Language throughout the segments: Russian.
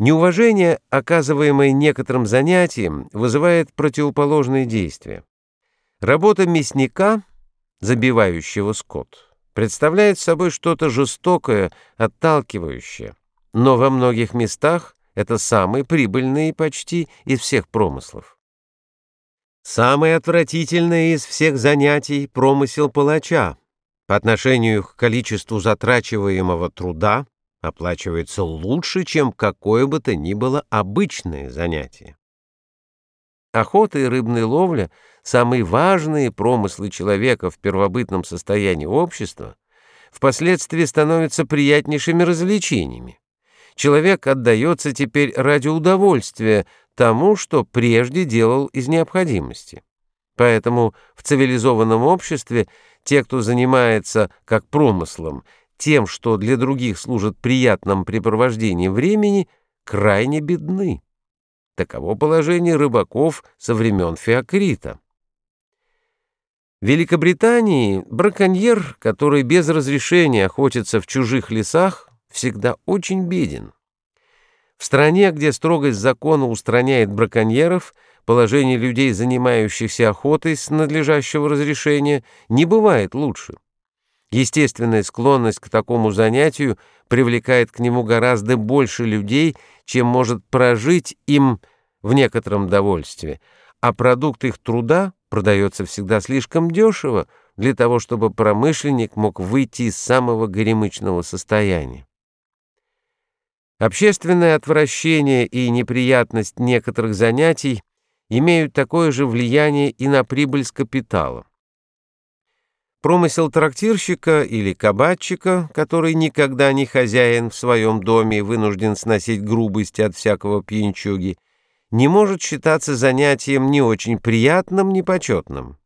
Неуважение, оказываемое некоторым занятием, вызывает противоположные действия. Работа мясника, забивающего скот, представляет собой что-то жестокое, отталкивающее, но во многих местах это самый прибыльный почти из всех промыслов. Самое отвратительное из всех занятий – промысел палача. По отношению к количеству затрачиваемого труда оплачивается лучше, чем какое бы то ни было обычное занятие. Охота и рыбная ловля – самые важные промыслы человека в первобытном состоянии общества, впоследствии становятся приятнейшими развлечениями. Человек отдается теперь ради удовольствия тому, что прежде делал из необходимости. Поэтому в цивилизованном обществе те, кто занимается как промыслом, тем, что для других служит приятным препровождением времени, крайне бедны. Таково положение рыбаков со времен Феокрита. В Великобритании браконьер, который без разрешения охотится в чужих лесах, всегда очень беден. В стране, где строгость закона устраняет браконьеров, положение людей, занимающихся охотой с надлежащего разрешения, не бывает лучше. Естественная склонность к такому занятию привлекает к нему гораздо больше людей, чем может прожить им в некотором довольстве, а продукт их труда продается всегда слишком дешево для того, чтобы промышленник мог выйти из самого горемычного состояния. Общественное отвращение и неприятность некоторых занятий имеют такое же влияние и на прибыль с капитала. Промысел трактирщика или кабачика, который никогда не хозяин в своем доме и вынужден сносить грубости от всякого пьянчуги, не может считаться занятием не очень приятным, ни почетным.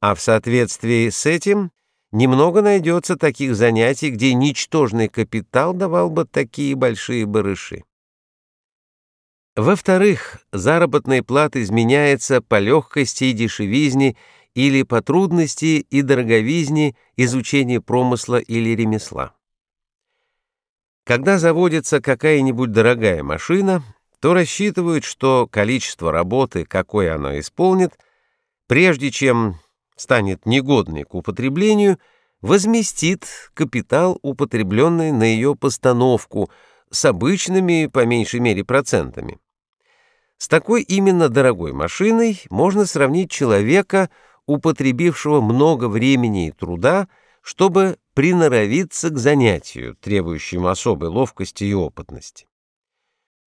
А в соответствии с этим немного найдется таких занятий, где ничтожный капитал давал бы такие большие барыши. Во-вторых, заработная плата изменяется по легкости и дешевизне или по трудности и дороговизне изучения промысла или ремесла. Когда заводится какая-нибудь дорогая машина, то рассчитывают, что количество работы, какое она исполнит, прежде чем станет негодной к употреблению, возместит капитал, употребленный на ее постановку, с обычными, по меньшей мере, процентами. С такой именно дорогой машиной можно сравнить человека, употребившего много времени и труда, чтобы приноровиться к занятию, требующему особой ловкости и опытности.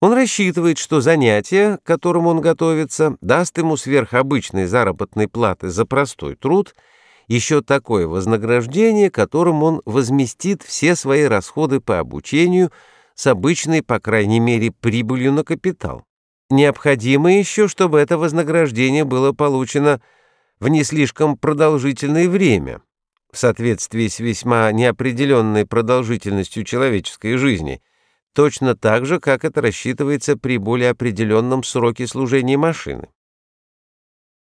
Он рассчитывает, что занятие, к которому он готовится, даст ему сверхобычной заработной платы за простой труд, еще такое вознаграждение, которым он возместит все свои расходы по обучению с обычной, по крайней мере, прибылью на капитал. Необходимо еще, чтобы это вознаграждение было получено в не слишком продолжительное время, в соответствии с весьма неопределенной продолжительностью человеческой жизни, точно так же, как это рассчитывается при более определенном сроке служения машины.